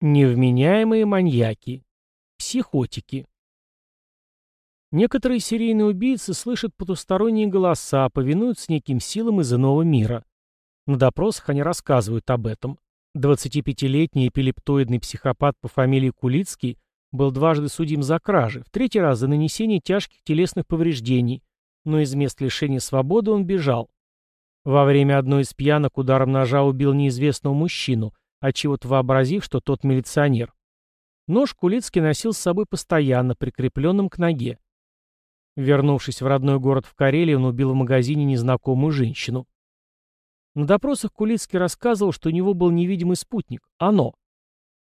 Невменяемые маньяки. Психотики. Некоторые серийные убийцы слышат потусторонние голоса, повинуются неким силам из иного мира. На допросах они рассказывают об этом. 25-летний эпилептоидный психопат по фамилии Кулицкий был дважды судим за кражи, в третий раз за нанесение тяжких телесных повреждений, но из мест лишения свободы он бежал. Во время одной из пьянок ударом ножа убил неизвестного мужчину, отчего-то вообразив, что тот милиционер. Нож Кулицкий носил с собой постоянно, прикрепленным к ноге. Вернувшись в родной город в Карелии, он убил в магазине незнакомую женщину. На допросах Кулицкий рассказывал, что у него был невидимый спутник — оно.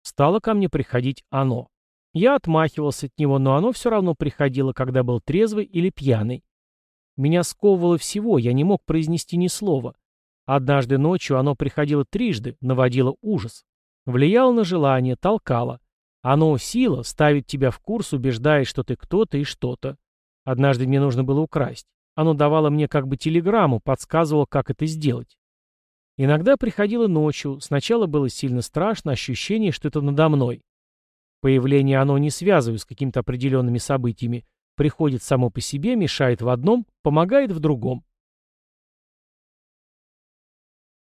Стало ко мне приходить оно. Я отмахивался от него, но оно все равно приходило, когда был трезвый или пьяный. Меня сковывало всего, я не мог произнести ни слова. Однажды ночью оно приходило трижды, наводило ужас. Влияло на желание, толкало. Оно сила, ставит тебя в курс, убеждает, что ты кто-то и что-то. Однажды мне нужно было украсть. Оно давало мне как бы телеграмму, подсказывало, как это сделать. Иногда приходило ночью, сначала было сильно страшно, ощущение, что это надо мной. Появление оно не связываю с какими-то определенными событиями, приходит само по себе, мешает в одном, помогает в другом.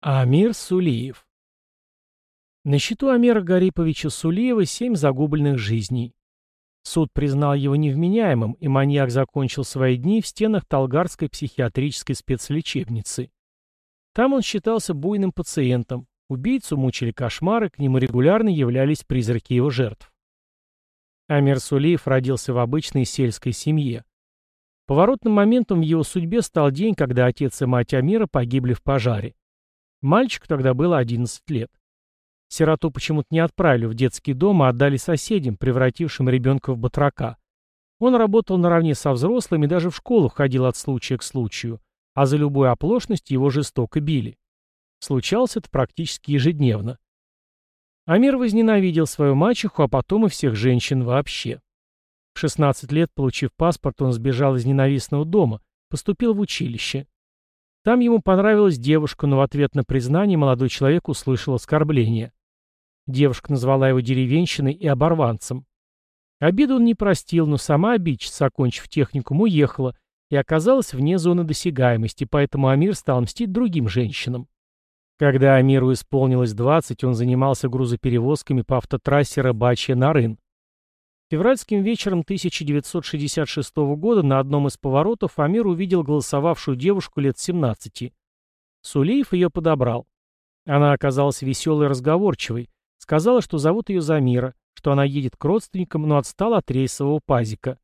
Амир Сулиев На счету Амира Гариповича Сулиева семь загубленных жизней. Суд признал его невменяемым, и маньяк закончил свои дни в стенах Талгарской психиатрической спецлечебницы. Там он считался буйным пациентом, убийцу мучили кошмары, к нему регулярно являлись призраки его жертв. Амир Сулиев родился в обычной сельской семье. Поворотным моментом в его судьбе стал день, когда отец и мать Амира погибли в пожаре. Мальчику тогда было 11 лет. Сироту почему-то не отправили в детский дом, а отдали соседям, превратившим ребенка в батрака. Он работал наравне со взрослыми, даже в школу ходил от случая к случаю, а за любую оплошность его жестоко били. Случалось это практически ежедневно. Амир возненавидел свою мачеху, а потом и всех женщин вообще. В 16 лет, получив паспорт, он сбежал из ненавистного дома, поступил в училище. Там ему понравилась девушка, но в ответ на признание молодой человек услышал оскорбление. Девушка назвала его деревенщиной и оборванцем. Обиду он не простил, но сама обидчица, окончив техникум, уехала и оказалась вне зоны досягаемости, поэтому Амир стал мстить другим женщинам. Когда Амиру исполнилось 20, он занимался грузоперевозками по автотрассе Рыбачья-Нарын. Февральским вечером 1966 года на одном из поворотов Амир увидел голосовавшую девушку лет 17. Сулеев ее подобрал. Она оказалась веселой и разговорчивой, сказала, что зовут ее Замира, что она едет к родственникам, но отстала от рейсового пазика.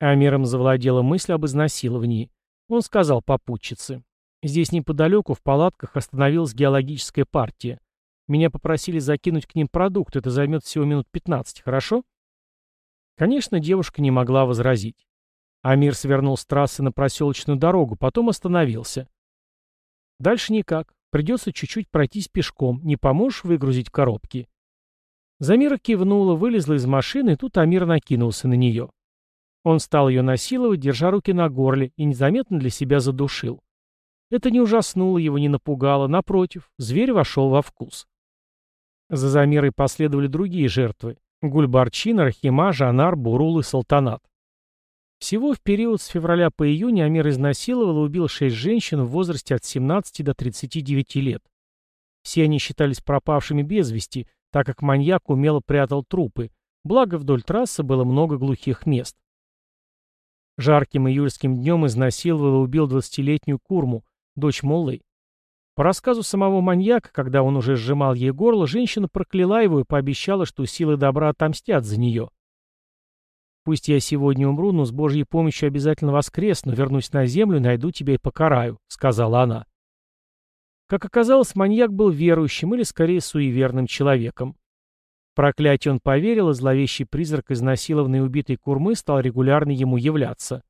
Амиром завладела мысль об изнасиловании. Он сказал попутчице. «Здесь неподалеку, в палатках, остановилась геологическая партия. Меня попросили закинуть к ним продукт, это займет всего минут 15, хорошо?» Конечно, девушка не могла возразить. Амир свернул с трассы на проселочную дорогу, потом остановился. Дальше никак. Придется чуть-чуть пройтись пешком. Не поможешь выгрузить коробки?» Замира кивнула, вылезла из машины, и тут Амир накинулся на нее. Он стал ее насиловать, держа руки на горле, и незаметно для себя задушил. Это не ужаснуло его, не напугало, напротив, зверь вошел во вкус. За Замирой последовали другие жертвы. Гульбарчин, Рахима, Жанар, Бурул и Салтанат. Всего в период с февраля по июнь Амир изнасиловал и убил шесть женщин в возрасте от 17 до 39 лет. Все они считались пропавшими без вести, так как маньяк умело прятал трупы, благо вдоль трассы было много глухих мест. Жарким июльским днем изнасиловал и убил 20-летнюю Курму, дочь Моллы. По рассказу самого маньяка, когда он уже сжимал ей горло, женщина прокляла его и пообещала, что силы добра отомстят за нее. «Пусть я сегодня умру, но с Божьей помощью обязательно воскресну, вернусь на землю, найду тебя и покараю», — сказала она. Как оказалось, маньяк был верующим или, скорее, суеверным человеком. Проклятие он поверил, и зловещий призрак изнасилованной и убитой курмы стал регулярно ему являться.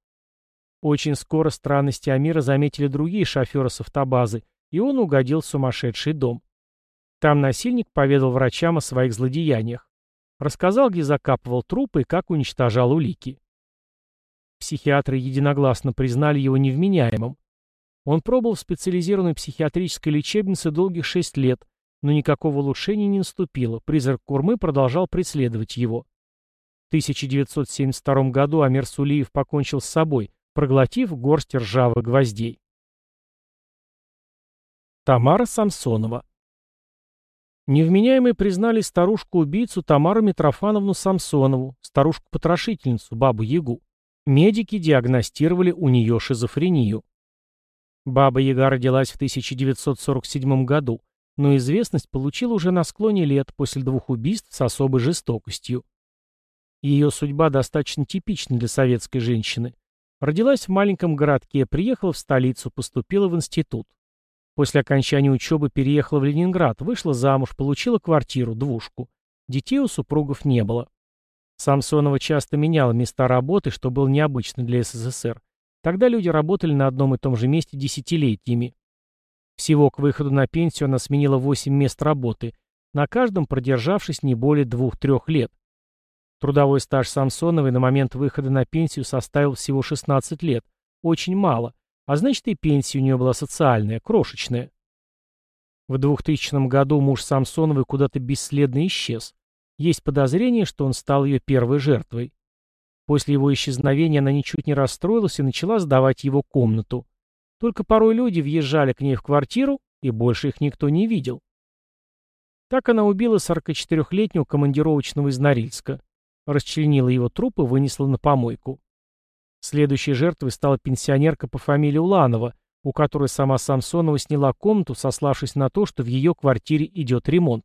Очень скоро странности Амира заметили другие шоферы с автобазы, и он угодил в сумасшедший дом. Там насильник поведал врачам о своих злодеяниях. Рассказал, где закапывал трупы и как уничтожал улики. Психиатры единогласно признали его невменяемым. Он пробыл в специализированной психиатрической лечебнице долгих шесть лет, Но никакого улучшения не наступило, призрак Курмы продолжал преследовать его. В 1972 году Амир Сулиев покончил с собой, проглотив горсть ржавых гвоздей. Тамара Самсонова Невменяемые признали старушку-убийцу Тамару Митрофановну Самсонову, старушку-потрошительницу, бабу-ягу. Медики диагностировали у нее шизофрению. Баба-яга родилась в 1947 году, но известность получила уже на склоне лет после двух убийств с особой жестокостью. Ее судьба достаточно типична для советской женщины. Родилась в маленьком городке, приехала в столицу, поступила в институт. После окончания учебы переехала в Ленинград, вышла замуж, получила квартиру, двушку. Детей у супругов не было. Самсонова часто меняла места работы, что было необычно для СССР. Тогда люди работали на одном и том же месте десятилетиями. Всего к выходу на пенсию она сменила 8 мест работы, на каждом продержавшись не более 2-3 лет. Трудовой стаж Самсоновой на момент выхода на пенсию составил всего 16 лет, очень мало, а значит и пенсия у нее была социальная, крошечная. В 2000 году муж Самсоновой куда-то бесследно исчез. Есть подозрение, что он стал ее первой жертвой. После его исчезновения она ничуть не расстроилась и начала сдавать его комнату. Только порой люди въезжали к ней в квартиру, и больше их никто не видел. Так она убила 44-летнего командировочного из Норильска, расчленила его труп и вынесла на помойку. Следующей жертвой стала пенсионерка по фамилии Уланова, у которой сама Самсонова сняла комнату, сославшись на то, что в ее квартире идет ремонт.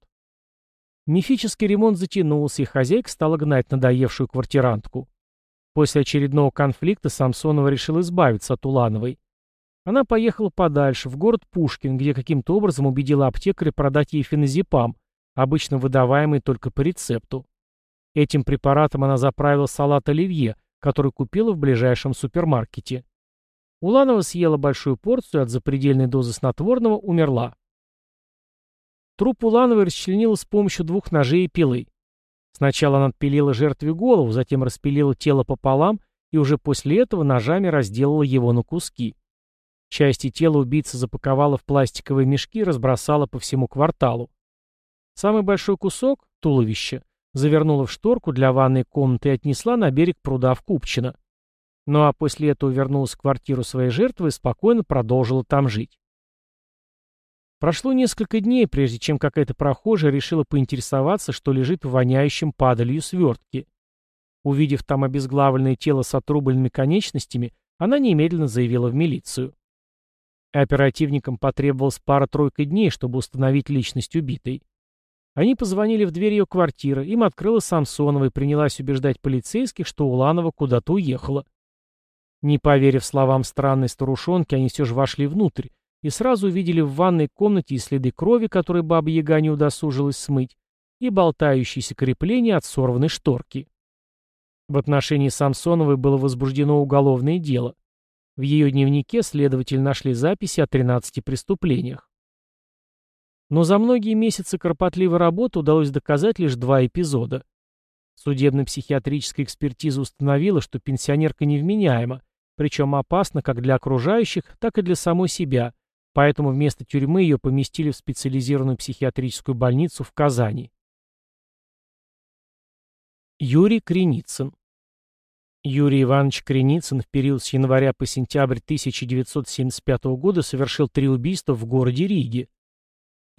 Мифический ремонт затянулся, и хозяйка стала гнать надоевшую квартирантку. После очередного конфликта Самсонова решила избавиться от Улановой. Она поехала подальше, в город Пушкин, где каким-то образом убедила аптекаря продать ей феназепам, обычно выдаваемый только по рецепту. Этим препаратом она заправила салат оливье, который купила в ближайшем супермаркете. Уланова съела большую порцию, от запредельной дозы снотворного умерла. Труп Улановой расчленила с помощью двух ножей и пилы. Сначала она отпилила жертве голову, затем распилила тело пополам и уже после этого ножами разделала его на куски. Части тела убийца запаковала в пластиковые мешки и разбросала по всему кварталу. Самый большой кусок, туловище, завернула в шторку для ванной комнаты и отнесла на берег пруда в Купчино. Ну а после этого вернулась в квартиру своей жертвы и спокойно продолжила там жить. Прошло несколько дней, прежде чем какая-то прохожая решила поинтересоваться, что лежит в воняющем падалью свертке. Увидев там обезглавленное тело с отрубленными конечностями, она немедленно заявила в милицию. Оперативникам потребовалось пара-тройка дней, чтобы установить личность убитой. Они позвонили в дверь ее квартиры, им открыла Самсонова и принялась убеждать полицейских, что Уланова куда-то уехала. Не поверив словам странной старушонки, они все же вошли внутрь и сразу увидели в ванной комнате и следы крови, которые баба-яга не удосужилась смыть, и болтающиеся крепления от сорванной шторки. В отношении Самсоновой было возбуждено уголовное дело. В ее дневнике следователь нашли записи о 13 преступлениях. Но за многие месяцы кропотливой работы удалось доказать лишь два эпизода. Судебно-психиатрическая экспертиза установила, что пенсионерка невменяема, причем опасна как для окружающих, так и для самой себя, поэтому вместо тюрьмы ее поместили в специализированную психиатрическую больницу в Казани. Юрий Креницын Юрий Иванович Креницын в период с января по сентябрь 1975 года совершил три убийства в городе Риге.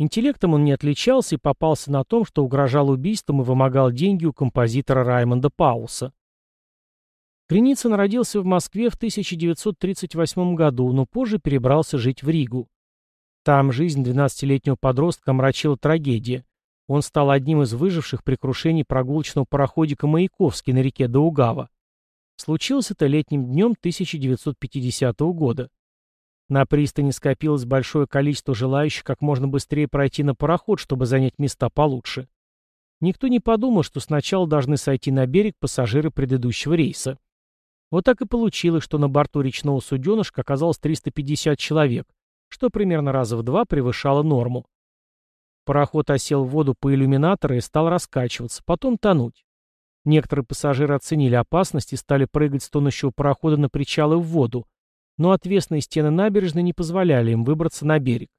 Интеллектом он не отличался и попался на том, что угрожал убийством и вымогал деньги у композитора Раймонда Пауса. Креницын родился в Москве в 1938 году, но позже перебрался жить в Ригу. Там жизнь 12-летнего подростка мрачила трагедия. Он стал одним из выживших при крушении прогулочного пароходика «Маяковский» на реке Даугава. Случилось это летним днем 1950 года. На пристани скопилось большое количество желающих как можно быстрее пройти на пароход, чтобы занять места получше. Никто не подумал, что сначала должны сойти на берег пассажиры предыдущего рейса. Вот так и получилось, что на борту речного суденышка оказалось 350 человек, что примерно раза в два превышало норму. Пароход осел в воду по иллюминатору и стал раскачиваться, потом тонуть. Некоторые пассажиры оценили опасность и стали прыгать с тонущего парохода на причалы в воду, но отвесные стены набережной не позволяли им выбраться на берег.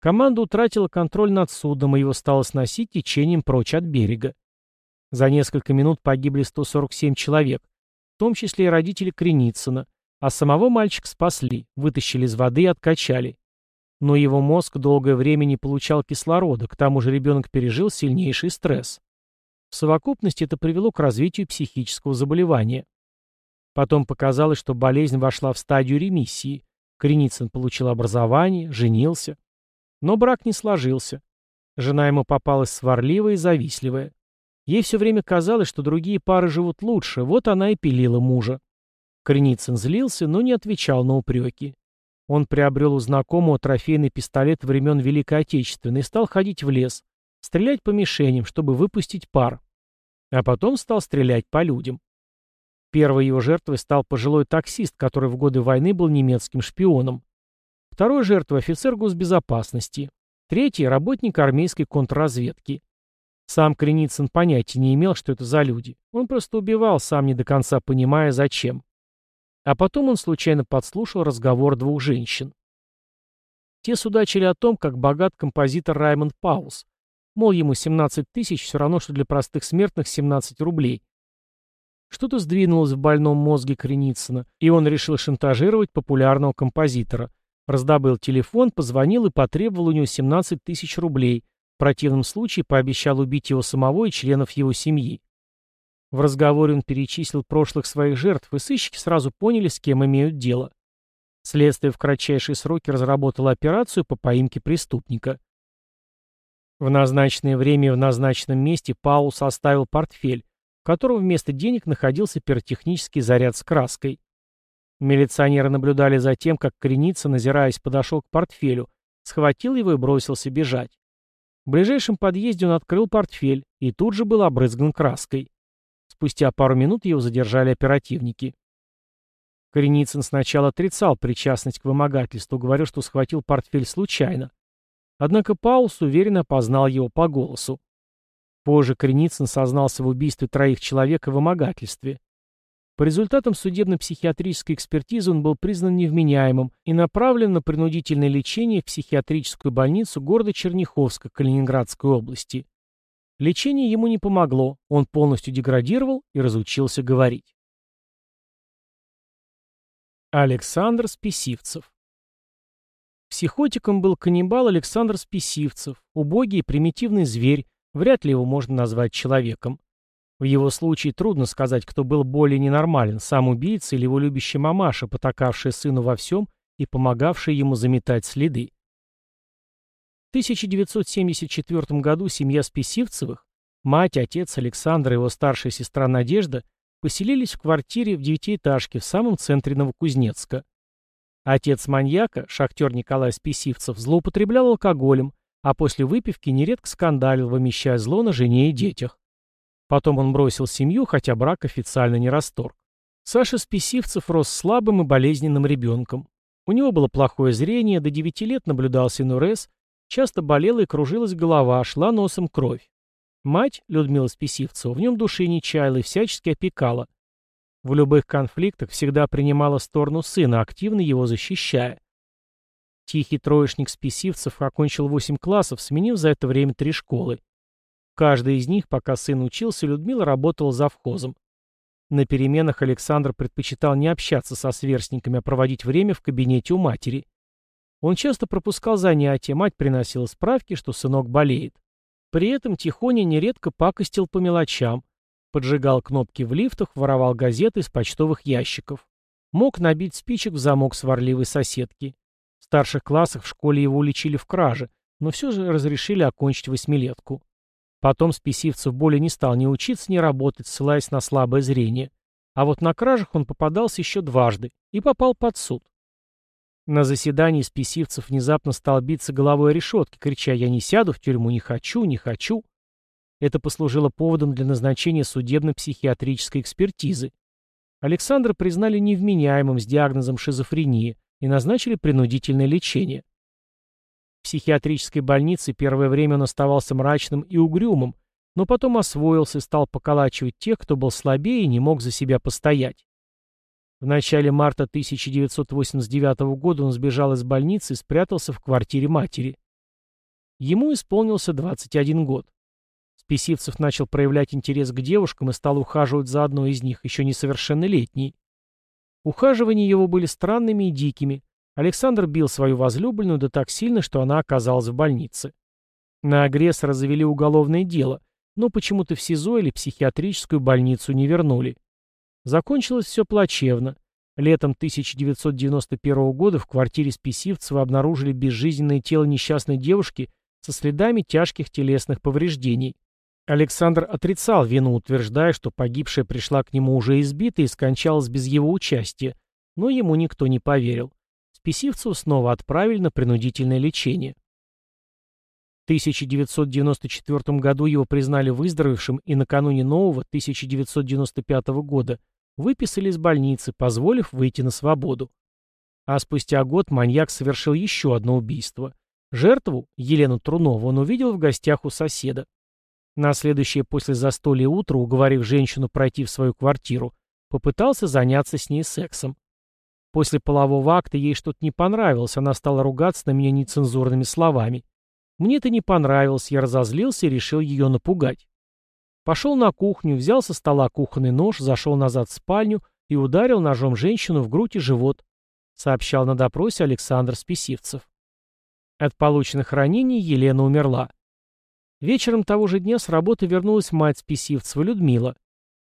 Команда утратила контроль над судом, и его стало сносить течением прочь от берега. За несколько минут погибли 147 человек, в том числе и родители Креницына, а самого мальчика спасли, вытащили из воды и откачали. Но его мозг долгое время не получал кислорода, к тому же ребенок пережил сильнейший стресс. В совокупности это привело к развитию психического заболевания. Потом показалось, что болезнь вошла в стадию ремиссии. Креницын получил образование, женился. Но брак не сложился. Жена ему попалась сварливая и завистливая. Ей все время казалось, что другие пары живут лучше, вот она и пилила мужа. Креницын злился, но не отвечал на упреки. Он приобрел у знакомого трофейный пистолет времен Великой Отечественной и стал ходить в лес, стрелять по мишеням, чтобы выпустить пар. А потом стал стрелять по людям. Первой его жертвой стал пожилой таксист, который в годы войны был немецким шпионом. Второй жертвой – офицер госбезопасности. Третий – работник армейской контрразведки. Сам Креницын понятия не имел, что это за люди. Он просто убивал, сам не до конца понимая, зачем. А потом он случайно подслушал разговор двух женщин. Те судачили о том, как богат композитор Раймонд Паулс. Мол, ему 17 тысяч все равно, что для простых смертных 17 рублей. Что-то сдвинулось в больном мозге Креницына, и он решил шантажировать популярного композитора – Раздобыл телефон, позвонил и потребовал у него 17 тысяч рублей. В противном случае пообещал убить его самого и членов его семьи. В разговоре он перечислил прошлых своих жертв, и сыщики сразу поняли, с кем имеют дело. Следствие в кратчайшие сроки разработало операцию по поимке преступника. В назначенное время и в назначенном месте Паул составил портфель, в вместо денег находился пиротехнический заряд с краской. Милиционеры наблюдали за тем, как Креница, назираясь, подошел к портфелю, схватил его и бросился бежать. В ближайшем подъезде он открыл портфель и тут же был обрызган краской. Спустя пару минут его задержали оперативники. Кореницын сначала отрицал причастность к вымогательству, говорил, что схватил портфель случайно. Однако Паулс уверенно опознал его по голосу. Позже Кореницын сознался в убийстве троих человек и вымогательстве. По результатам судебно-психиатрической экспертизы он был признан невменяемым и направлен на принудительное лечение в психиатрическую больницу города Черняховска Калининградской области. Лечение ему не помогло, он полностью деградировал и разучился говорить. Александр Списивцев Психотиком был каннибал Александр Списивцев, убогий и примитивный зверь, вряд ли его можно назвать человеком. В его случае трудно сказать, кто был более ненормален, сам убийца или его любящая мамаша, потакавшая сыну во всем и помогавшая ему заметать следы. В 1974 году семья Списивцевых, мать, отец Александр и его старшая сестра Надежда, поселились в квартире в девятиэтажке в самом центре Новокузнецка. Отец маньяка, шахтер Николай Списивцев, злоупотреблял алкоголем, а после выпивки нередко скандалил, вымещая зло на жене и детях. Потом он бросил семью, хотя брак официально не расторг. Саша Списивцев рос слабым и болезненным ребенком. У него было плохое зрение, до 9 лет наблюдал синурез, часто болела и кружилась голова, шла носом кровь. Мать, Людмила Списивцева, в нем души не чаяла и всячески опекала. В любых конфликтах всегда принимала сторону сына, активно его защищая. Тихий троечник Списивцев окончил 8 классов, сменив за это время три школы. Каждый из них, пока сын учился, Людмила работала завхозом. На переменах Александр предпочитал не общаться со сверстниками, а проводить время в кабинете у матери. Он часто пропускал занятия, мать приносила справки, что сынок болеет. При этом Тихоня нередко пакостил по мелочам, поджигал кнопки в лифтах, воровал газеты из почтовых ящиков. Мог набить спичек в замок сварливой соседки. Старших классах в школе его уличили в краже, но все же разрешили окончить восьмилетку. Потом Списивцев более не стал ни учиться, ни работать, ссылаясь на слабое зрение. А вот на кражах он попадался еще дважды и попал под суд. На заседании Списивцев внезапно стал биться головой о решетке, крича «Я не сяду в тюрьму, не хочу, не хочу». Это послужило поводом для назначения судебно-психиатрической экспертизы. Александра признали невменяемым с диагнозом шизофрения и назначили принудительное лечение. В психиатрической больнице первое время он оставался мрачным и угрюмым, но потом освоился и стал поколачивать тех, кто был слабее и не мог за себя постоять. В начале марта 1989 года он сбежал из больницы и спрятался в квартире матери. Ему исполнился 21 год. Списивцев начал проявлять интерес к девушкам и стал ухаживать за одной из них, еще несовершеннолетней. Ухаживания его были странными и дикими. Александр бил свою возлюбленную да так сильно, что она оказалась в больнице. На агрессора завели уголовное дело, но почему-то в СИЗО или психиатрическую больницу не вернули. Закончилось все плачевно. Летом 1991 года в квартире Списивцева обнаружили безжизненное тело несчастной девушки со следами тяжких телесных повреждений. Александр отрицал вину, утверждая, что погибшая пришла к нему уже избитой и скончалась без его участия, но ему никто не поверил. Списивцеву снова отправили на принудительное лечение. В 1994 году его признали выздоровевшим и накануне нового 1995 года выписали из больницы, позволив выйти на свободу. А спустя год маньяк совершил еще одно убийство. Жертву, Елену Трунову, он увидел в гостях у соседа. На следующее после застолья утро, уговорив женщину пройти в свою квартиру, попытался заняться с ней сексом. После полового акта ей что-то не понравилось, она стала ругаться на меня нецензурными словами. Мне это не понравилось, я разозлился и решил ее напугать. Пошел на кухню, взял со стола кухонный нож, зашел назад в спальню и ударил ножом женщину в грудь и живот, сообщал на допросе Александр Списивцев. От полученных ранений Елена умерла. Вечером того же дня с работы вернулась мать Списивцева Людмила.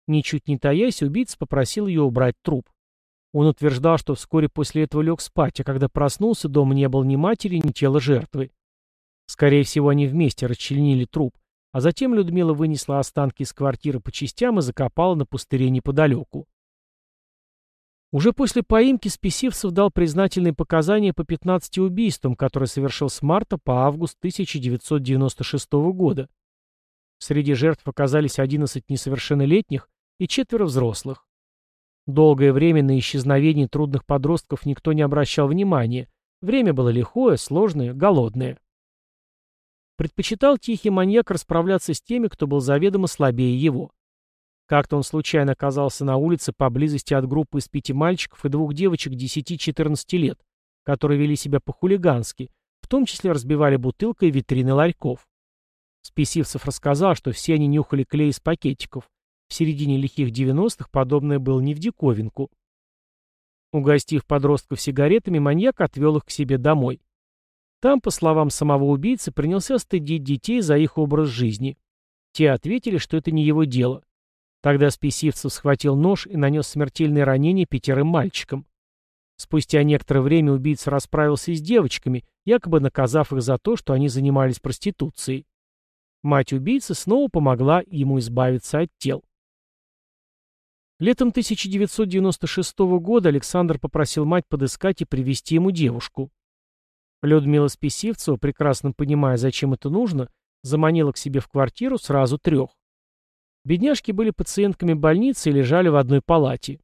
Ничуть не таясь, убийца попросил ее убрать труп. Он утверждал, что вскоре после этого лег спать, а когда проснулся, дома не было ни матери, ни тела жертвы. Скорее всего, они вместе расчленили труп, а затем Людмила вынесла останки из квартиры по частям и закопала на пустыре неподалеку. Уже после поимки Списивцев дал признательные показания по 15 убийствам, которые совершил с марта по август 1996 года. Среди жертв оказались 11 несовершеннолетних и четверо взрослых. Долгое время на исчезновение трудных подростков никто не обращал внимания. Время было лихое, сложное, голодное. Предпочитал тихий маньяк расправляться с теми, кто был заведомо слабее его. Как-то он случайно оказался на улице поблизости от группы из пяти мальчиков и двух девочек 10-14 лет, которые вели себя по-хулигански, в том числе разбивали бутылкой витрины ларьков. Списивцев рассказал, что все они нюхали клей из пакетиков. В середине лихих 90-х подобное было не в диковинку. Угостив подростков сигаретами, маньяк отвел их к себе домой. Там, по словам самого убийцы, принялся стыдить детей за их образ жизни. Те ответили, что это не его дело. Тогда Списивцев схватил нож и нанес смертельное ранение пятерым мальчикам. Спустя некоторое время убийца расправился с девочками, якобы наказав их за то, что они занимались проституцией. Мать убийцы снова помогла ему избавиться от тел. Летом 1996 года Александр попросил мать подыскать и привести ему девушку. Людмила Списивцева, прекрасно понимая, зачем это нужно, заманила к себе в квартиру сразу трех. Бедняжки были пациентками больницы и лежали в одной палате.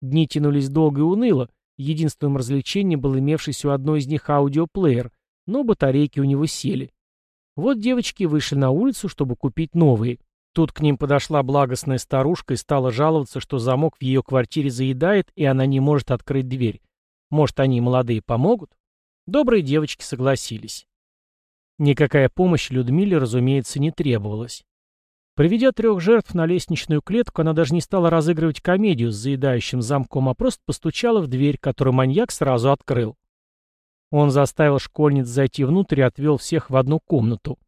Дни тянулись долго и уныло, единственным развлечением был имевшийся у одной из них аудиоплеер, но батарейки у него сели. Вот девочки вышли на улицу, чтобы купить новые. Тут к ним подошла благостная старушка и стала жаловаться, что замок в ее квартире заедает, и она не может открыть дверь. Может, они, молодые, помогут? Добрые девочки согласились. Никакая помощь Людмиле, разумеется, не требовалась. Приведя трех жертв на лестничную клетку, она даже не стала разыгрывать комедию с заедающим замком, а просто постучала в дверь, которую маньяк сразу открыл. Он заставил школьниц зайти внутрь и отвел всех в одну комнату.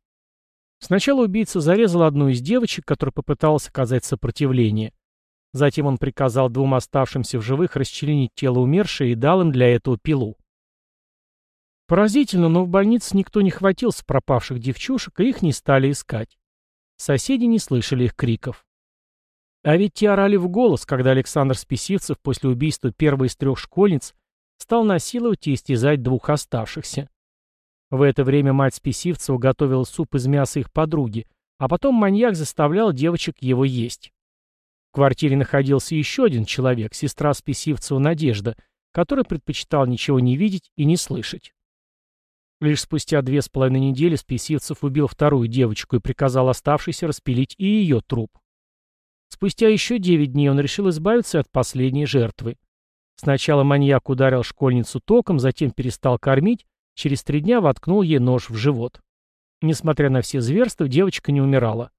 Сначала убийца зарезал одну из девочек, которая попыталась оказать сопротивление. Затем он приказал двум оставшимся в живых расчленить тело умершей и дал им для этого пилу. Поразительно, но в больнице никто не хватился пропавших девчушек, и их не стали искать. Соседи не слышали их криков. А ведь те орали в голос, когда Александр Списивцев после убийства первой из трех школьниц стал насиловать и истязать двух оставшихся. В это время мать Списивцева готовила суп из мяса их подруги, а потом маньяк заставлял девочек его есть. В квартире находился еще один человек, сестра Списивцева Надежда, который предпочитал ничего не видеть и не слышать. Лишь спустя две с половиной недели Списивцев убил вторую девочку и приказал оставшейся распилить и ее труп. Спустя еще девять дней он решил избавиться от последней жертвы. Сначала маньяк ударил школьницу током, затем перестал кормить, через три дня воткнул ей нож в живот. Несмотря на все зверства, девочка не умирала.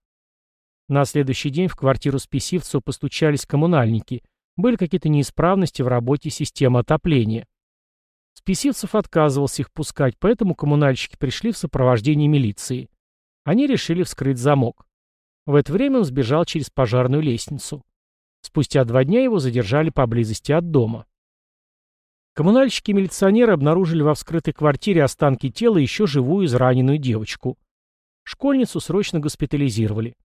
На следующий день в квартиру Списивцева постучались коммунальники. Были какие-то неисправности в работе системы отопления. Списивцев отказывался их пускать, поэтому коммунальщики пришли в сопровождении милиции. Они решили вскрыть замок. В это время он сбежал через пожарную лестницу. Спустя два дня его задержали поблизости от дома. Коммунальщики и милиционеры обнаружили во вскрытой квартире останки тела еще живую израненную девочку. Школьницу срочно госпитализировали.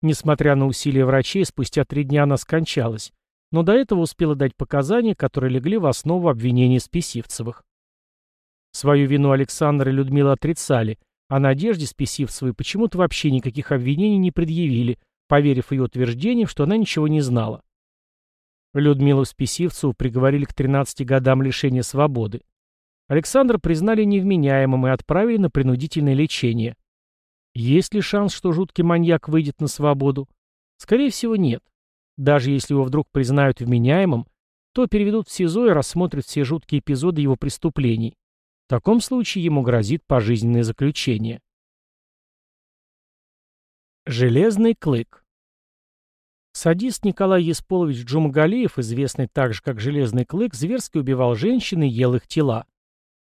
Несмотря на усилия врачей, спустя три дня она скончалась, но до этого успела дать показания, которые легли в основу обвинения Списивцевых. Свою вину Александр и Людмила отрицали, а Надежде Списивцевой почему-то вообще никаких обвинений не предъявили, поверив ее утверждениям, что она ничего не знала. Людмилу Списивцеву приговорили к 13 годам лишения свободы. Александра признали невменяемым и отправили на принудительное лечение. Есть ли шанс, что жуткий маньяк выйдет на свободу? Скорее всего, нет. Даже если его вдруг признают вменяемым, то переведут в СИЗО и рассмотрят все жуткие эпизоды его преступлений. В таком случае ему грозит пожизненное заключение. Железный клык Садист Николай Есполович Джумагалиев, известный также как Железный Клык, зверски убивал женщин и ел их тела.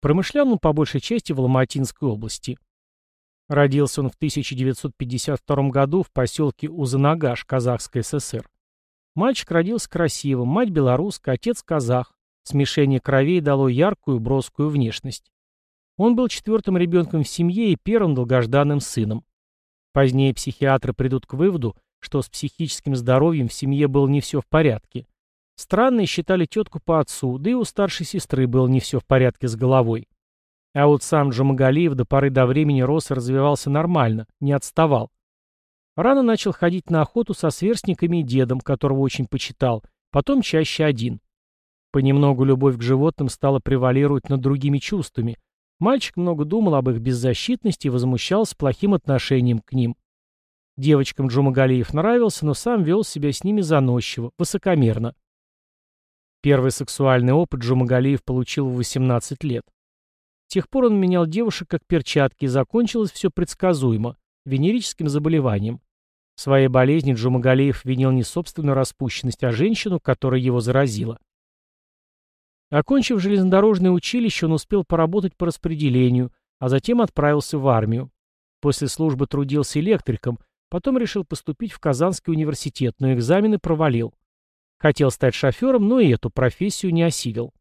Промышлял он по большей части в Ломатинской области. Родился он в 1952 году в поселке Узанагаш, Казахской ССР. Мальчик родился красивым, мать белорусская, отец казах. Смешение кровей дало яркую, броскую внешность. Он был четвертым ребенком в семье и первым долгожданным сыном. Позднее психиатры придут к выводу, что с психическим здоровьем в семье было не все в порядке. Странные считали тетку по отцу, да и у старшей сестры было не все в порядке с головой. А вот сам Джамагалиев до поры до времени рос и развивался нормально, не отставал. Рано начал ходить на охоту со сверстниками и дедом, которого очень почитал, потом чаще один. Понемногу любовь к животным стала превалировать над другими чувствами. Мальчик много думал об их беззащитности и возмущался плохим отношением к ним. Девочкам Джумагалиев нравился, но сам вел себя с ними заносчиво, высокомерно. Первый сексуальный опыт Джумагалиев получил в 18 лет. С тех пор он менял девушек как перчатки, и закончилось все предсказуемо, венерическим заболеванием. В своей болезни Джумагалиев винил не собственную распущенность, а женщину, которая его заразила. Окончив железнодорожное училище, он успел поработать по распределению, а затем отправился в армию. После службы трудился электриком, Потом решил поступить в Казанский университет, но экзамены провалил. Хотел стать шофером, но и эту профессию не осилил.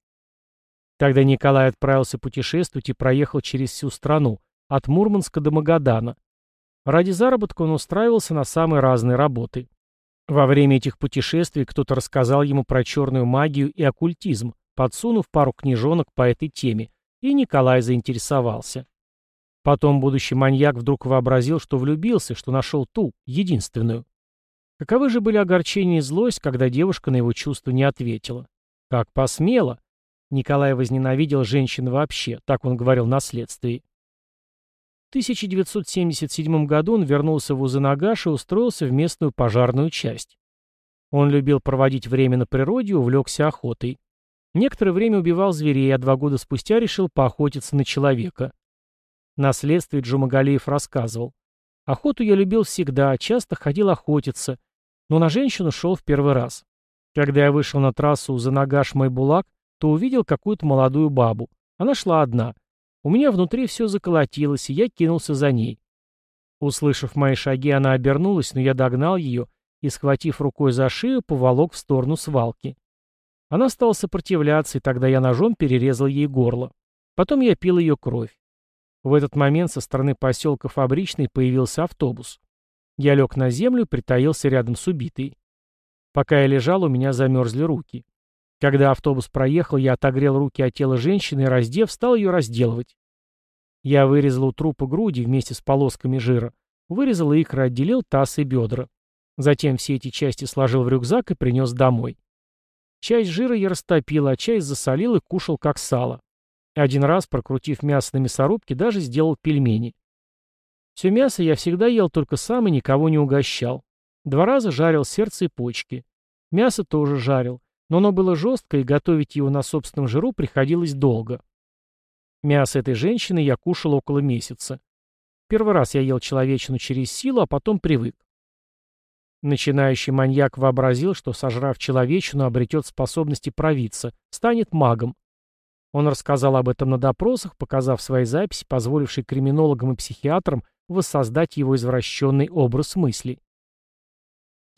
Тогда Николай отправился путешествовать и проехал через всю страну, от Мурманска до Магадана. Ради заработка он устраивался на самые разные работы. Во время этих путешествий кто-то рассказал ему про черную магию и оккультизм, подсунув пару книжонок по этой теме, и Николай заинтересовался. Потом будущий маньяк вдруг вообразил, что влюбился, что нашел ту, единственную. Каковы же были огорчение и злость, когда девушка на его чувства не ответила? Как посмела? Николай возненавидел женщин вообще, так он говорил на следствии. В 1977 году он вернулся в Узанагаш и устроился в местную пожарную часть. Он любил проводить время на природе и увлекся охотой. Некоторое время убивал зверей, а два года спустя решил поохотиться на человека. На следствии Джумагалиев рассказывал. Охоту я любил всегда, часто ходил охотиться, но на женщину шел в первый раз. Когда я вышел на трассу за Нагаш Майбулак, то увидел какую-то молодую бабу. Она шла одна. У меня внутри все заколотилось, и я кинулся за ней. Услышав мои шаги, она обернулась, но я догнал ее и, схватив рукой за шею, поволок в сторону свалки. Она стала сопротивляться, и тогда я ножом перерезал ей горло. Потом я пил ее кровь. В этот момент со стороны поселка Фабричный появился автобус. Я лег на землю притаился рядом с убитой. Пока я лежал, у меня замерзли руки. Когда автобус проехал, я отогрел руки от тела женщины и, раздев, стал ее разделывать. Я вырезал у трупа груди вместе с полосками жира, вырезал икры, отделил таз и бедра. Затем все эти части сложил в рюкзак и принес домой. Часть жира я растопил, а часть засолил и кушал как сало. Один раз, прокрутив мясо на мясорубке, даже сделал пельмени. Все мясо я всегда ел только сам и никого не угощал. Два раза жарил сердце и почки. Мясо тоже жарил, но оно было жесткое, и готовить его на собственном жиру приходилось долго. Мясо этой женщины я кушал около месяца. Первый раз я ел человечину через силу, а потом привык. Начинающий маньяк вообразил, что, сожрав человечину, обретет способности провидца, станет магом. Он рассказал об этом на допросах, показав свои записи, позволившие криминологам и психиатрам воссоздать его извращенный образ мысли.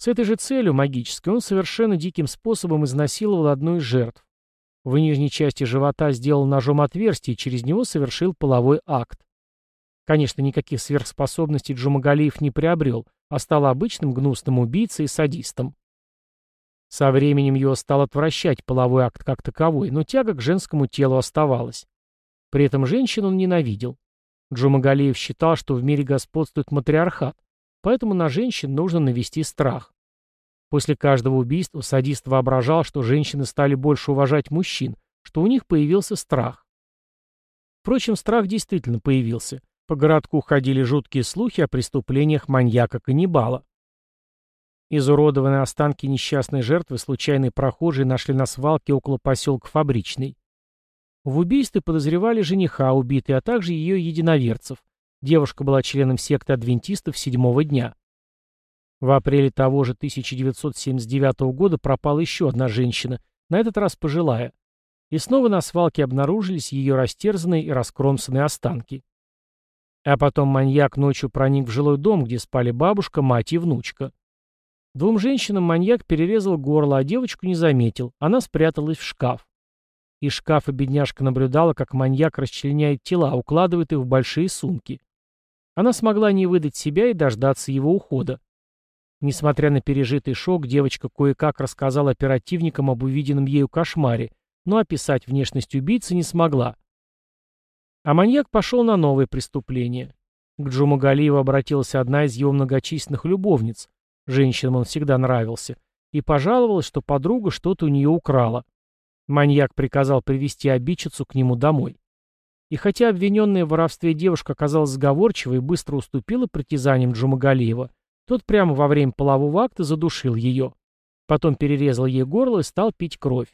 С этой же целью, магической, он совершенно диким способом изнасиловал одну из жертв. В нижней части живота сделал ножом отверстие и через него совершил половой акт. Конечно, никаких сверхспособностей Джумагалиев не приобрел, а стал обычным гнусным убийцей и садистом. Со временем его стал отвращать половой акт как таковой, но тяга к женскому телу оставалась. При этом женщин он ненавидел. Джумагалиев считал, что в мире господствует матриархат, поэтому на женщин нужно навести страх. После каждого убийства садист воображал, что женщины стали больше уважать мужчин, что у них появился страх. Впрочем, страх действительно появился. По городку ходили жуткие слухи о преступлениях маньяка-каннибала. Изуродованные останки несчастной жертвы случайные прохожие нашли на свалке около поселка Фабричный. В убийстве подозревали жениха убитой, а также ее единоверцев. Девушка была членом секты адвентистов седьмого дня. В апреле того же 1979 года пропала еще одна женщина, на этот раз пожилая. И снова на свалке обнаружились ее растерзанные и раскромсанные останки. А потом маньяк ночью проник в жилой дом, где спали бабушка, мать и внучка. Двум женщинам маньяк перерезал горло, а девочку не заметил. Она спряталась в шкаф. Из шкафа бедняжка наблюдала, как маньяк расчленяет тела, укладывает их в большие сумки. Она смогла не выдать себя и дождаться его ухода. Несмотря на пережитый шок, девочка кое-как рассказала оперативникам об увиденном ею кошмаре, но описать внешность убийцы не смогла. А маньяк пошел на новые преступления. К Джумагалиеву обратилась одна из его многочисленных любовниц, женщинам он всегда нравился, и пожаловалась, что подруга что-то у нее украла. Маньяк приказал привести обидчицу к нему домой. И хотя обвиненная в воровстве девушка оказалась сговорчивой и быстро уступила притязаниям Джумагалиева, тот прямо во время полового акта задушил ее. Потом перерезал ей горло и стал пить кровь.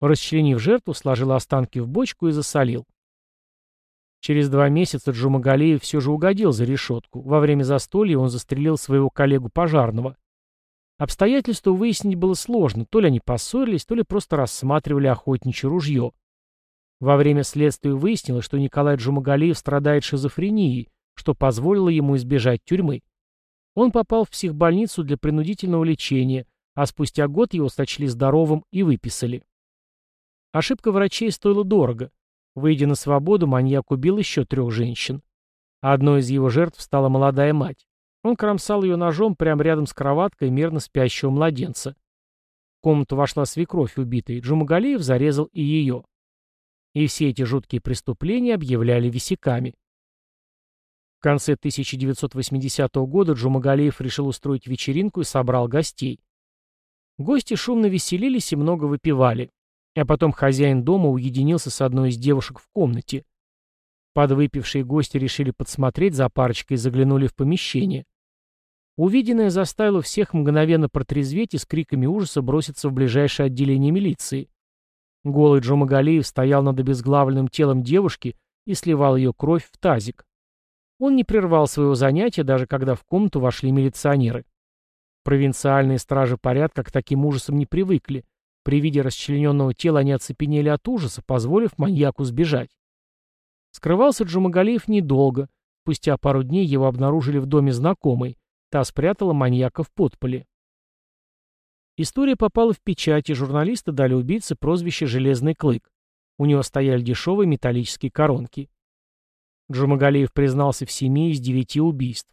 Расчленив жертву, сложил останки в бочку и засолил. Через два месяца Джумагалиев все же угодил за решетку. Во время застолья он застрелил своего коллегу пожарного. Обстоятельства выяснить было сложно, то ли они поссорились, то ли просто рассматривали охотничье ружье. Во время следствия выяснилось, что Николай Джумагалиев страдает шизофренией, что позволило ему избежать тюрьмы. Он попал в психбольницу для принудительного лечения, а спустя год его сочли здоровым и выписали. Ошибка врачей стоила дорого. Выйдя на свободу, маньяк убил еще трех женщин. Одной из его жертв стала молодая мать. Он кромсал ее ножом прямо рядом с кроваткой мирно спящего младенца. В комнату вошла свекровь убитой, Джумагалиев зарезал и ее. И все эти жуткие преступления объявляли висяками. В конце 1980 года Джумагалиев решил устроить вечеринку и собрал гостей. Гости шумно веселились и много выпивали. А потом хозяин дома уединился с одной из девушек в комнате. Подвыпившие гости решили подсмотреть за парочкой и заглянули в помещение. Увиденное заставило всех мгновенно протрезветь и с криками ужаса броситься в ближайшее отделение милиции. Голый Джумагалиев стоял над обезглавленным телом девушки и сливал ее кровь в тазик. Он не прервал своего занятия, даже когда в комнату вошли милиционеры. Провинциальные стражи порядка к таким ужасам не привыкли, при виде расчлененного тела они оцепенели от ужаса, позволив маньяку сбежать. Скрывался Джумагалиев недолго. Спустя пару дней его обнаружили в доме знакомой. Та спрятала маньяка в подполе. История попала в печать, и журналисты дали убийце прозвище «Железный клык». У него стояли дешевые металлические коронки. Джумагалиев признался в семи из девяти убийств.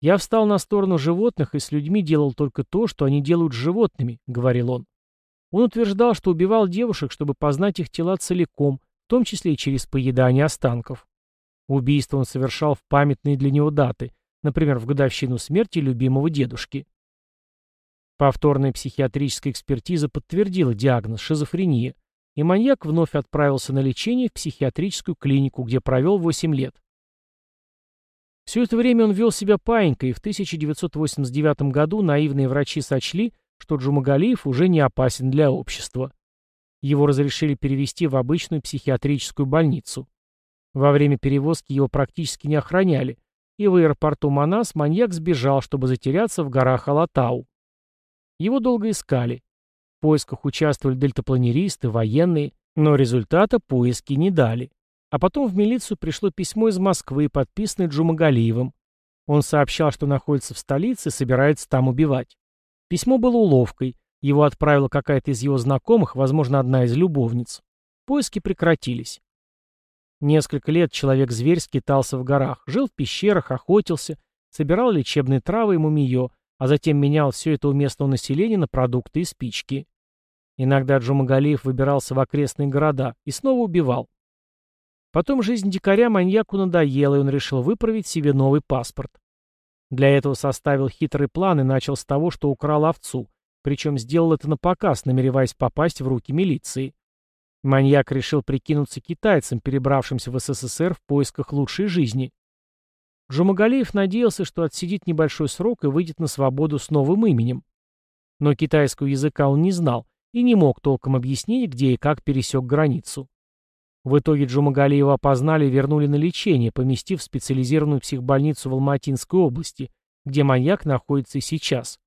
«Я встал на сторону животных и с людьми делал только то, что они делают с животными», — говорил он. Он утверждал, что убивал девушек, чтобы познать их тела целиком, в том числе и через поедание останков. Убийство он совершал в памятные для него даты, например, в годовщину смерти любимого дедушки. Повторная психиатрическая экспертиза подтвердила диагноз шизофрения, и маньяк вновь отправился на лечение в психиатрическую клинику, где провел 8 лет. Все это время он вел себя паинькой, и в 1989 году наивные врачи сочли, что Джумагалиев уже не опасен для общества. Его разрешили перевести в обычную психиатрическую больницу. Во время перевозки его практически не охраняли, и в аэропорту Манас маньяк сбежал, чтобы затеряться в горах Алатау. Его долго искали. В поисках участвовали дельтапланеристы, военные, но результата поиски не дали. А потом в милицию пришло письмо из Москвы, подписанное Джумагалиевым. Он сообщал, что находится в столице и собирается там убивать. Письмо было уловкой. Его отправила какая-то из его знакомых, возможно, одна из любовниц. Поиски прекратились. Несколько лет человек-зверь скитался в горах, жил в пещерах, охотился, собирал лечебные травы и мумиё, а затем менял все это у местного населения на продукты и спички. Иногда Джумагалиев выбирался в окрестные города и снова убивал. Потом жизнь дикаря маньяку надоела, и он решил выправить себе новый паспорт. Для этого составил хитрый план и начал с того, что украл овцу, причем сделал это на показ, намереваясь попасть в руки милиции. Маньяк решил прикинуться китайцем, перебравшимся в СССР в поисках лучшей жизни. Джумагалиев надеялся, что отсидит небольшой срок и выйдет на свободу с новым именем. Но китайского языка он не знал и не мог толком объяснить, где и как пересек границу. В итоге Джумагалиева опознали и вернули на лечение, поместив в специализированную психбольницу в Алматинской области, где маньяк находится и сейчас.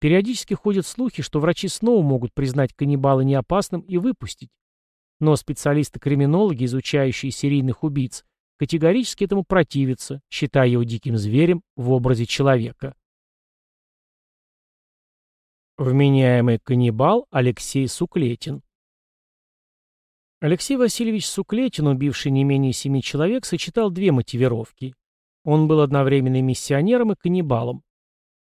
Периодически ходят слухи, что врачи снова могут признать каннибала неопасным и выпустить. Но специалисты-криминологи, изучающие серийных убийц, категорически этому противятся, считая его диким зверем в образе человека. Вменяемый каннибал Алексей Суклетин Алексей Васильевич Суклетин, убивший не менее семи человек, сочетал две мотивировки. Он был одновременно миссионером и каннибалом.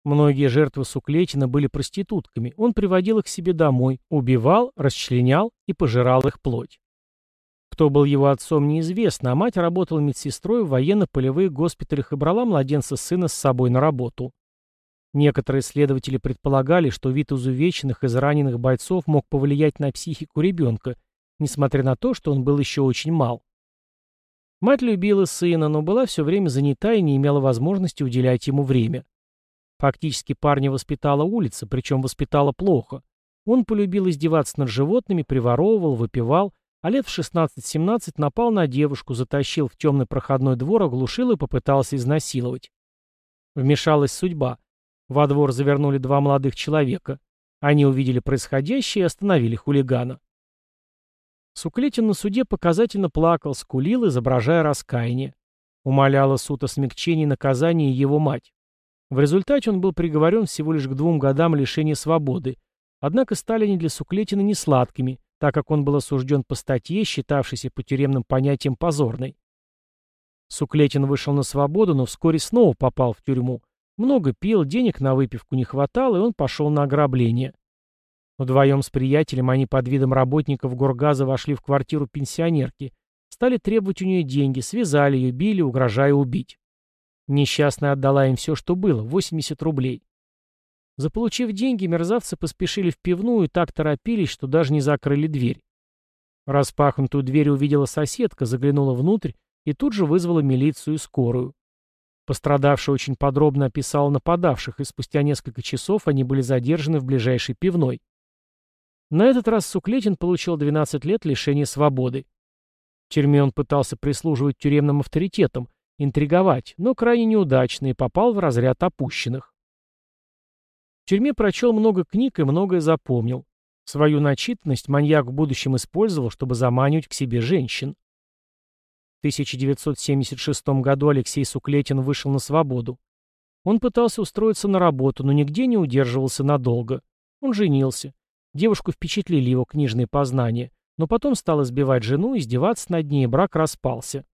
Многие жертвы Суклетина были проститутками. Он приводил их к себе домой, убивал, расчленял и пожирал их плоть. Кто был его отцом, неизвестно, а мать работала медсестрой в военно-полевых госпиталях и брала младенца сына с собой на работу. Некоторые исследователи предполагали, что вид изувеченных, израненных бойцов мог повлиять на психику ребенка, несмотря на то, что он был еще очень мал. Мать любила сына, но была все время занята и не имела возможности уделять ему время. Фактически парня воспитала улица, причем воспитала плохо. Он полюбил издеваться над животными, приворовывал, выпивал, а лет в 16-17 напал на девушку, затащил в темный проходной двор, оглушил и попытался изнасиловать. Вмешалась судьба. Во двор завернули два молодых человека. Они увидели происходящее и остановили хулигана. Суклетин на суде показательно плакал, скулил, изображая раскаяние. Умоляла суд о смягчении наказания его мать. В результате он был приговорен всего лишь к двум годам лишения свободы, однако стали они для Суклетина не сладкими, так как он был осужден по статье, считавшейся по тюремным понятиям позорной. Суклетин вышел на свободу, но вскоре снова попал в тюрьму. Много пил, денег на выпивку не хватало, и он пошел на ограбление. Вдвоем с приятелем они под видом работников Горгаза вошли в квартиру пенсионерки, стали требовать у нее деньги, связали ее, били, угрожая убить. Несчастная отдала им все, что было, 80 рублей. Заполучив деньги, мерзавцы поспешили в пивную и так торопились, что даже не закрыли дверь. Распахнутую дверь увидела соседка, заглянула внутрь и тут же вызвала милицию и скорую. Пострадавший очень подробно описал нападавших, и спустя несколько часов они были задержаны в ближайшей пивной. На этот раз Суклетин получил 12 лет лишения свободы. В тюрьме он пытался прислуживать тюремным авторитетам, интриговать, но крайне неудачно и попал в разряд опущенных. В тюрьме прочел много книг и многое запомнил. Свою начитанность маньяк в будущем использовал, чтобы заманивать к себе женщин. В 1976 году Алексей Суклетин вышел на свободу. Он пытался устроиться на работу, но нигде не удерживался надолго. Он женился. Девушку впечатлили его книжные познания, но потом стал избивать жену, издеваться над ней, и брак распался.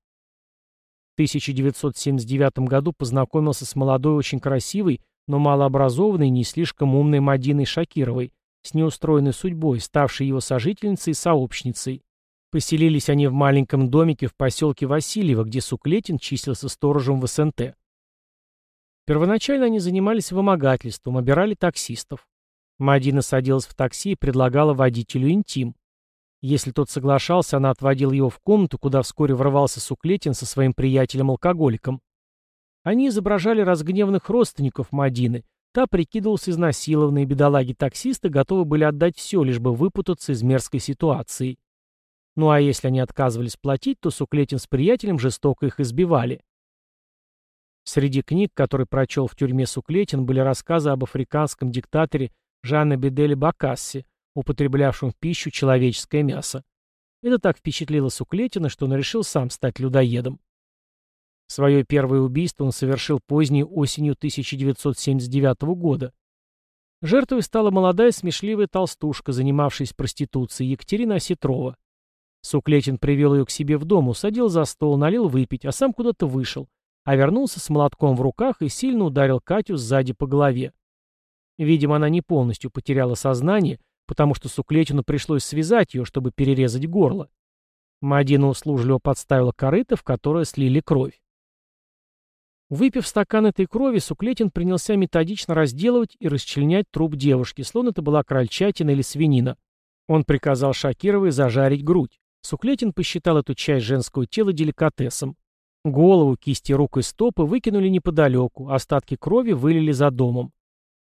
1979 году познакомился с молодой, очень красивой, но малообразованной не слишком умной Мадиной Шакировой, с неустроенной судьбой, ставшей его сожительницей и сообщницей. Поселились они в маленьком домике в поселке Васильево, где Суклетин числился сторожем в СНТ. Первоначально они занимались вымогательством, обирали таксистов. Мадина садилась в такси и предлагала водителю интим. Если тот соглашался, она отводила его в комнату, куда вскоре ворвался Суклетин со своим приятелем-алкоголиком. Они изображали разгневанных родственников Мадины. Та прикидывалась изнасилованной, бедолаги-таксисты готовы были отдать все, лишь бы выпутаться из мерзкой ситуации. Ну а если они отказывались платить, то Суклетин с приятелем жестоко их избивали. Среди книг, которые прочел в тюрьме Суклетин, были рассказы об африканском диктаторе Жанне Беделе Бакассе, употреблявшем в пищу человеческое мясо. Это так впечатлило Суклетина, что он решил сам стать людоедом. Свое первое убийство он совершил поздней осенью 1979 года. Жертвой стала молодая смешливая толстушка, занимавшаяся проституцией, Екатерина Осетрова. Суклетин привел ее к себе в дом, усадил за стол, налил выпить, а сам куда-то вышел, а вернулся с молотком в руках и сильно ударил Катю сзади по голове. Видимо, она не полностью потеряла сознание, потому что Суклетину пришлось связать ее, чтобы перерезать горло. Мадина услужливо подставила корыто, в которое слили кровь. Выпив стакан этой крови, Суклетин принялся методично разделывать и расчленять труп девушки, словно это была крольчатина или свинина. Он приказал Шакировой зажарить грудь. Суклетин посчитал эту часть женского тела деликатесом. Голову, кисти рук и стопы выкинули неподалеку, остатки крови вылили за домом.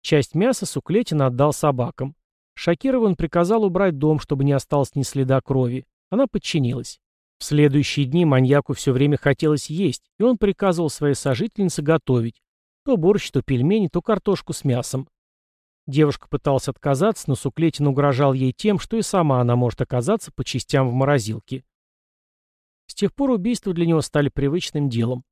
Часть мяса Суклетин отдал собакам. Шакирову он приказал убрать дом, чтобы не осталось ни следа крови. Она подчинилась. В следующие дни маньяку все время хотелось есть, и он приказывал своей сожительнице готовить. То борщ, то пельмени, то картошку с мясом. Девушка пыталась отказаться, но Суклетин угрожал ей тем, что и сама она может оказаться по частям в морозилке. С тех пор убийства для него стали привычным делом.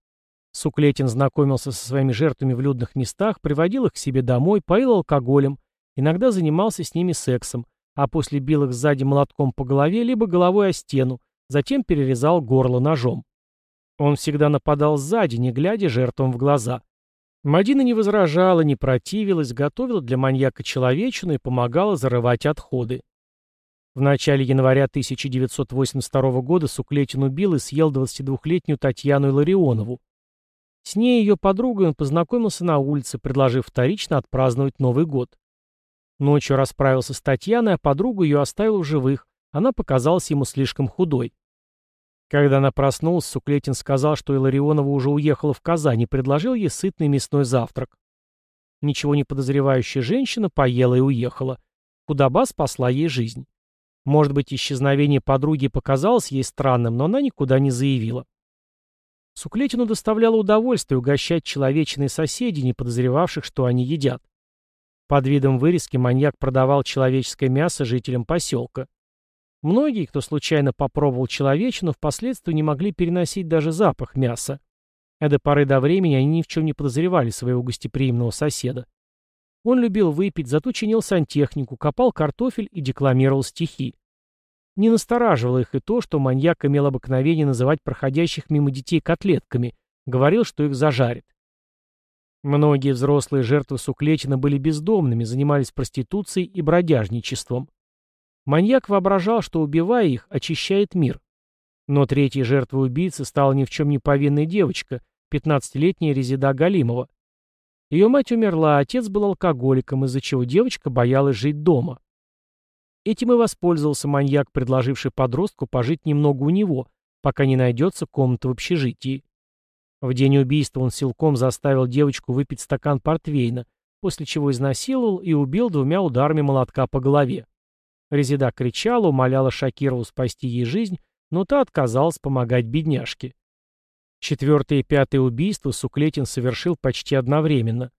Суклетин знакомился со своими жертвами в людных местах, приводил их к себе домой, поил алкоголем, иногда занимался с ними сексом, а после бил их сзади молотком по голове либо головой о стену, затем перерезал горло ножом. Он всегда нападал сзади, не глядя жертвам в глаза. Мадина не возражала, не противилась, готовила для маньяка человечину и помогала зарывать отходы. В начале января 1982 года Суклетин убил и съел 22-летнюю Татьяну Ларионову. С ней и ее подругой он познакомился на улице, предложив вторично отпраздновать Новый год. Ночью расправился с Татьяной, а подругу ее оставил в живых, она показалась ему слишком худой. Когда она проснулась, Суклетин сказал, что Иларионова уже уехала в Казань и предложил ей сытный мясной завтрак. Ничего не подозревающая женщина поела и уехала. Худоба спасла ей жизнь. Может быть, исчезновение подруги показалось ей странным, но она никуда не заявила. Суклетину доставляло удовольствие угощать человечные соседей, не подозревавших, что они едят. Под видом вырезки маньяк продавал человеческое мясо жителям поселка. Многие, кто случайно попробовал человечину, впоследствии не могли переносить даже запах мяса. А до поры до времени они ни в чем не подозревали своего гостеприимного соседа. Он любил выпить, зато чинил сантехнику, копал картофель и декламировал стихи. Не настораживало их и то, что маньяк имел обыкновение называть проходящих мимо детей котлетками, говорил, что их зажарит. Многие взрослые жертвы Суклетина были бездомными, занимались проституцией и бродяжничеством. Маньяк воображал, что, убивая их, очищает мир. Но третьей жертвой убийцы стала ни в чем не повинная девочка, 15-летняя Резида Галимова. Ее мать умерла, а отец был алкоголиком, из-за чего девочка боялась жить дома. Этим и воспользовался маньяк, предложивший подростку пожить немного у него, пока не найдется комната в общежитии. В день убийства он силком заставил девочку выпить стакан портвейна, после чего изнасиловал и убил двумя ударами молотка по голове. Резида кричала, умоляла Шакирову спасти ей жизнь, но та отказалась помогать бедняжке. Четвертое и пятое убийство Суклетин совершил почти одновременно.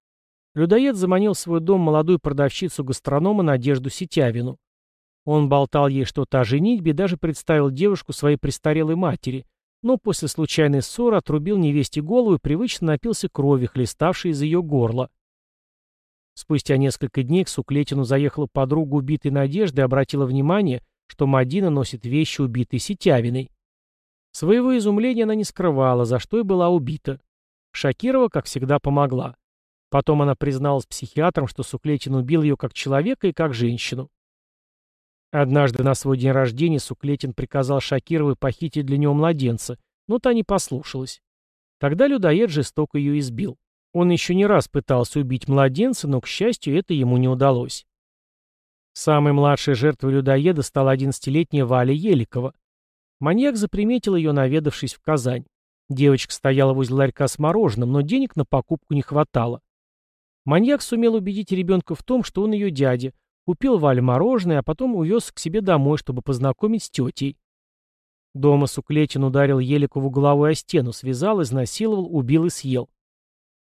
Людоед заманил в свой дом молодую продавщицу гастронома Надежду Сетявину. Он болтал ей что-то о женитьбе и даже представил девушку своей престарелой матери, но после случайной ссоры отрубил невесте голову и привычно напился крови, хлеставшей из ее горла. Спустя несколько дней к Суклетину заехала подруга убитой Надежды и обратила внимание, что Мадина носит вещи убитой Сетявиной. Своего изумления она не скрывала, за что и была убита. Шакирова, как всегда, помогла. Потом она призналась психиатрам, что Суклетин убил ее как человека и как женщину. Однажды на свой день рождения Суклетин приказал Шакировой похитить для него младенца, но та не послушалась. Тогда людоед жестоко ее избил. Он еще не раз пытался убить младенца, но, к счастью, это ему не удалось. Самой младшей жертвой людоеда стала 11-летняя Валя Еликова. Маньяк заприметил ее, наведавшись в Казань. Девочка стояла возле ларька с мороженым, но денег на покупку не хватало. Маньяк сумел убедить ребенка в том, что он ее дядя, купил Вале мороженое, а потом увез к себе домой, чтобы познакомить с тетей. Дома Суклетин ударил Еликову головой о стену, связал, изнасиловал, убил и съел.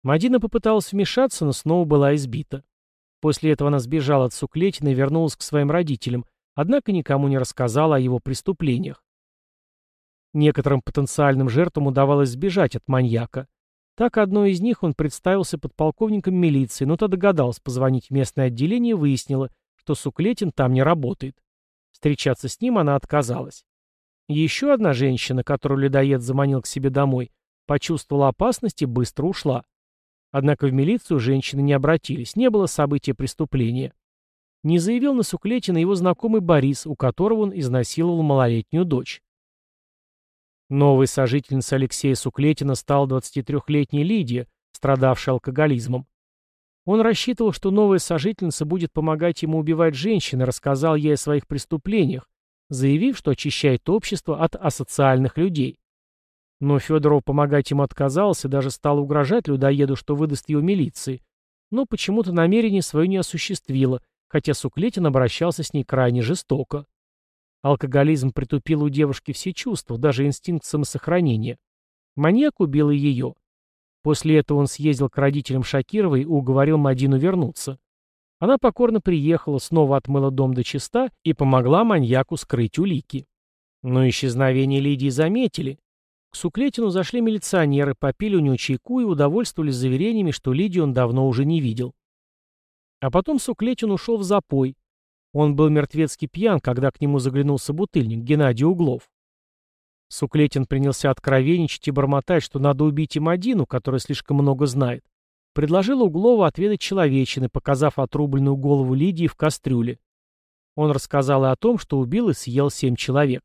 Мадина попыталась вмешаться, но снова была избита. После этого она сбежала от Суклетина и вернулась к своим родителям, однако никому не рассказала о его преступлениях. Некоторым потенциальным жертвам удавалось сбежать от маньяка. Так одной из них он представился подполковником милиции, но та догадалась позвонить в местное отделение и выяснила, что Суклетин там не работает. Встречаться с ним она отказалась. Еще одна женщина, которую людоед заманил к себе домой, почувствовала опасность и быстро ушла. Однако в милицию женщины не обратились, не было события преступления. Не заявил на Суклетина его знакомый Борис, у которого он изнасиловал малолетнюю дочь. Новой сожительницей Алексея Суклетина стала 23-летняя Лидия, страдавшая алкоголизмом. Он рассчитывал, что новая сожительница будет помогать ему убивать женщин и рассказал ей о своих преступлениях, заявив, что очищает общество от асоциальных людей. Но Федоров помогать ему отказался даже стал угрожать людоеду, что выдаст его милиции. Но почему-то намерение свое не осуществило, хотя Суклетин обращался с ней крайне жестоко. Алкоголизм притупил у девушки все чувства, даже инстинкт самосохранения. Маньяк убил и ее. После этого он съездил к родителям Шакировой и уговорил Мадину вернуться. Она покорно приехала, снова отмыла дом до чиста и помогла маньяку скрыть улики. Но исчезновение Лидии заметили. К Суклетину зашли милиционеры, попили у него чайку и удовольствовались заверениями, что Лидию он давно уже не видел. А потом Суклетин ушел в запой. Он был мертвецки пьян, когда к нему заглянул собутыльник Геннадий Углов. Суклетин принялся откровенничать и бормотать, что надо убить им Адину, который слишком много знает. Предложил Углову отведать человечины, показав отрубленную голову Лидии в кастрюле. Он рассказал и о том, что убил и съел семь человек.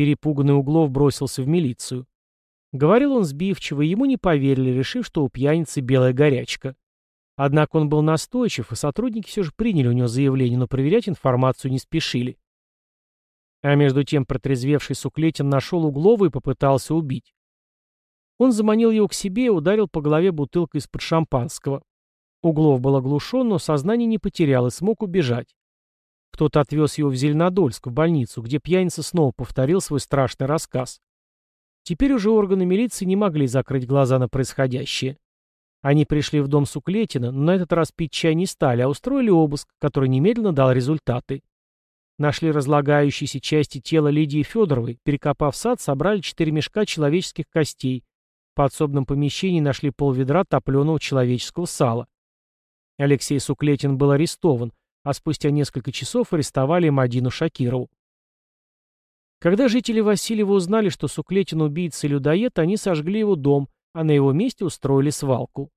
Перепуганный Углов бросился в милицию. Говорил он сбивчиво, ему не поверили, решив, что у пьяницы белая горячка. Однако он был настойчив, и сотрудники все же приняли у него заявление, но проверять информацию не спешили. А между тем протрезвевший Суклетин нашел Углова и попытался убить. Он заманил его к себе и ударил по голове бутылкой из-под шампанского. Углов был оглушен, но сознание не потерял и смог убежать. Кто-то отвез его в Зеленодольск, в больницу, где пьяница снова повторил свой страшный рассказ. Теперь уже органы милиции не могли закрыть глаза на происходящее. Они пришли в дом Суклетина, но на этот раз пить чай не стали, а устроили обыск, который немедленно дал результаты. Нашли разлагающиеся части тела Лидии Федоровой, перекопав сад, собрали четыре мешка человеческих костей, в подсобном помещении нашли полведра топленого человеческого сала. Алексей Суклетин был арестован, а спустя несколько часов арестовали Мадину Шакирову. Когда жители Васильева узнали, что Суклетин убийца и людоед, они сожгли его дом, а на его месте устроили свалку.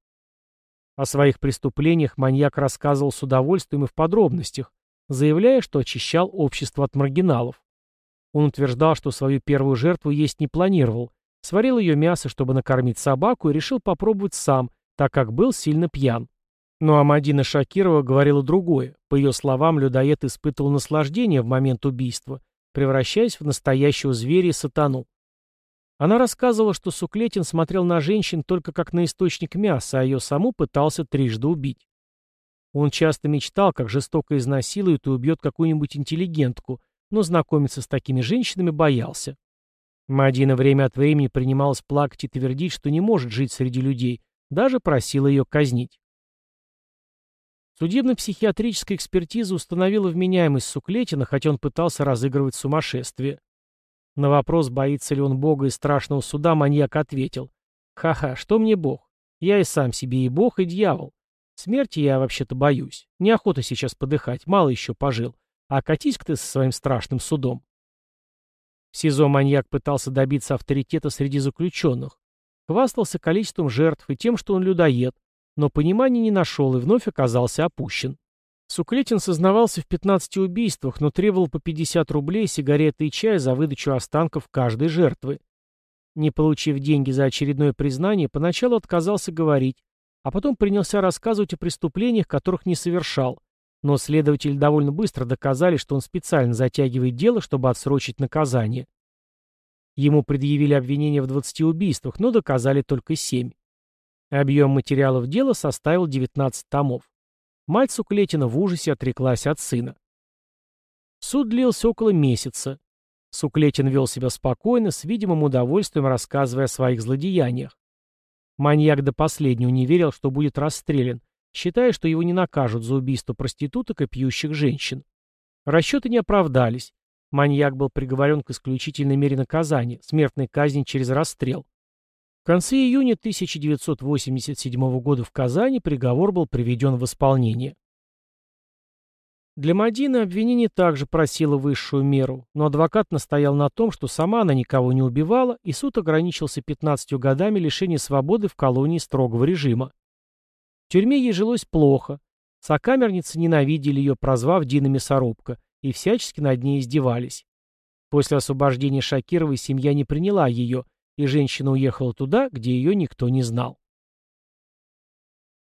О своих преступлениях маньяк рассказывал с удовольствием и в подробностях, заявляя, что очищал общество от маргиналов. Он утверждал, что свою первую жертву есть не планировал, Сварил ее мясо, чтобы накормить собаку, и решил попробовать сам, так как был сильно пьян. Но Амадина Шакирова говорила другое. По ее словам, людоед испытывал наслаждение в момент убийства, превращаясь в настоящего зверя и сатану. Она рассказывала, что Суклетин смотрел на женщин только как на источник мяса, а ее саму пытался трижды убить. Он часто мечтал, как жестоко изнасилует и убьет какую-нибудь интеллигентку, но знакомиться с такими женщинами боялся. Мадина время от времени принималась плакать и твердить, что не может жить среди людей, даже просила ее казнить. Судебно-психиатрическая экспертиза установила вменяемость Суклетина, хотя он пытался разыгрывать сумасшествие. На вопрос, боится ли он Бога и страшного суда, маньяк ответил. «Ха-ха, что мне Бог? Я и сам себе и Бог, и дьявол. Смерти я вообще-то боюсь. Неохота сейчас подыхать, мало еще пожил. А катись-ка ты со своим страшным судом». В СИЗО маньяк пытался добиться авторитета среди заключенных. Хвастался количеством жертв и тем, что он людоед, но понимания не нашел и вновь оказался опущен. Суклетин сознавался в 15 убийствах, но требовал по 50 рублей, сигареты и чай за выдачу останков каждой жертвы. Не получив деньги за очередное признание, поначалу отказался говорить, а потом принялся рассказывать о преступлениях, которых не совершал, но следователи довольно быстро доказали, что он специально затягивает дело, чтобы отсрочить наказание. Ему предъявили обвинение в 20 убийствах, но доказали только 7. Объем материалов дела составил 19 томов. Мать Суклетина в ужасе отреклась от сына. Суд длился около месяца. Суклетин вел себя спокойно, с видимым удовольствием рассказывая о своих злодеяниях. Маньяк до последнего не верил, что будет расстрелян, считая, что его не накажут за убийство проституток и пьющих женщин. Расчеты не оправдались. Маньяк был приговорен к исключительной мере наказания – смертной казни через расстрел. В конце июня 1987 года в Казани приговор был приведен в исполнение. Для Мадины обвинение также просило высшую меру, но адвокат настоял на том, что сама она никого не убивала, и суд ограничился 15 годами лишения свободы в колонии строгого режима. В тюрьме ей жилось плохо. Сокамерницы ненавидели ее, прозвав Дина Мясорубка, и всячески над ней издевались. После освобождения Шакировой семья не приняла ее, и женщина уехала туда, где ее никто не знал.